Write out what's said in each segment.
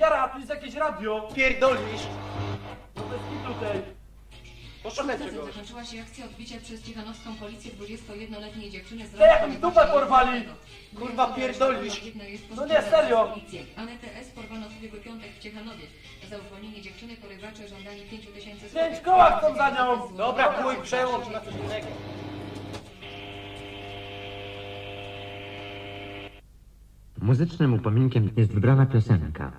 wiara, a tu jest jakieś radio. Pierdolisz! No bez kitu tej. Poszukaj Zatem czegoś. zakończyła się akcja odbicia przez ciechanowską policję 21-letniej dziewczyny z Ej, jak mi dupę porwali! Kurwa, pierdolisz. No nie, serio. Anetę S. porwano w ubiegły piątek w Ciechanowie. Za uwolnienie dziewczyny porywacze żądali 5 tysięcy złotych. Pięć koła chcą za nią. Dobra, chuj, przełącz na coś innego. Muzycznym upominkiem jest wybrana piosenka.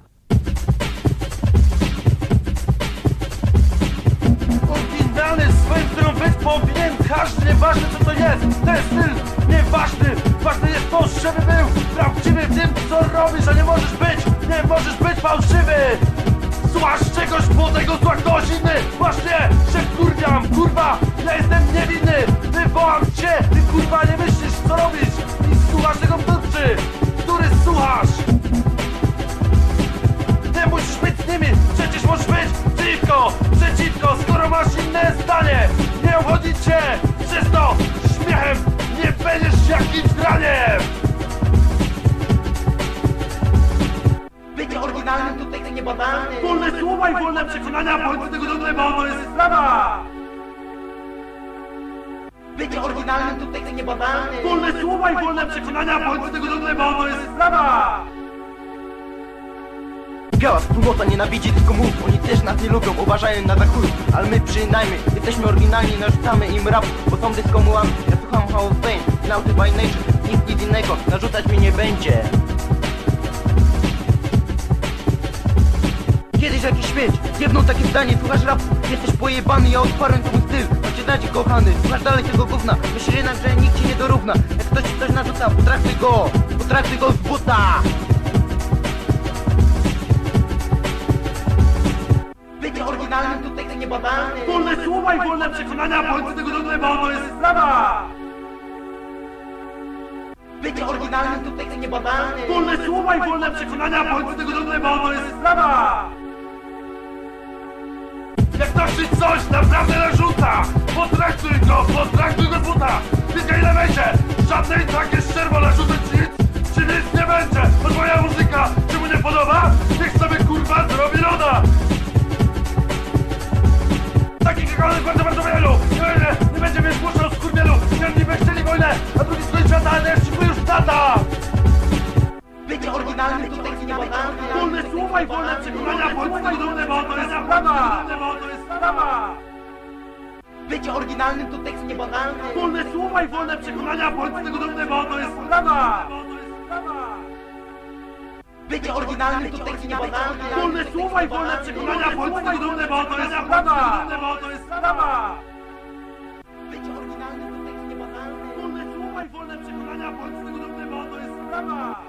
Nieważne co to jest. Ten styl nieważny, ważne jest to, żeby był prawdziwy w tym co robisz, a nie możesz być, nie możesz być fałszywy. Słuchasz czegoś młodego, słucha ktoś inny Właśnie, że kurwiam, kurwa, ja jestem niewinny Wywołam cię, ty kurwa nie myślisz co robisz I słuchasz tego wdupcy, który słuchasz nie musisz być z nimi, przecież możesz być przeciwko, przeciwko, skoro masz inne zdanie. Nie obchodzi cię, przez to śmiechem nie będziesz jakimś draniem. Bycie oryginalnym tutaj to niebadalny. Wolne słowa i wolne przekonania, bądź tego dumny, bo to jest sprawa. Bycie oryginalnym tutaj to niebadalny. Wolne słowa i wolne przekonania, bądź tego dumny, bo to jest sprawa. Biała wspólnota nienawidzi, tylko mów Oni też nas nie lubią, uważają na za chuj Ale my przynajmniej jesteśmy oryginalni Narzucamy im rap, bo są dyskomułami Ja słucham of Fame, Nauty by Nature Nic, innego, narzucać mi nie będzie. Kiedyś jakiś śmieć, jedno takie zdanie Słuchasz rap, jesteś pojebany Ja odparłem to mój styl, macie kochany Słuchasz dalej tego gówna, myślisz jednak, że nikt ci nie dorówna. Jak ktoś ci coś narzuca, potraktuj go Potraktuj go z buta tutaj to niebadalny Wolne słowa i wolne przekonania, bądź tego dumny, bo to jest sprawa. Bycie oryginalnym tutaj to niebadalny Wolne słowa i wolne przekonania, bądź tego dumny, bo to jest sprawa! Jak ci coś naprawdę narzuca, potraktuj go, potraktuj go buta! Tylko ile wejdzie, żadnej takie I wolne przekonania, tego dumny, bo to jest sprawa! Bo to jest sprawa! Bycie oryginalnym to niebadalny Wolne słowa i wolne przekonania, bądź tego dumny, bo to jest sprawa! Bycie oryginalnym to niebadalny Wolne słowa i wolne przekonania, bądź tego dumny, bo to jest sprawa! Bo to jest sprawa! Bycie oryginalnym to niebadalny Wolne słowa i wolne przekonania, bądź tego dumny, bo to jest sprawa!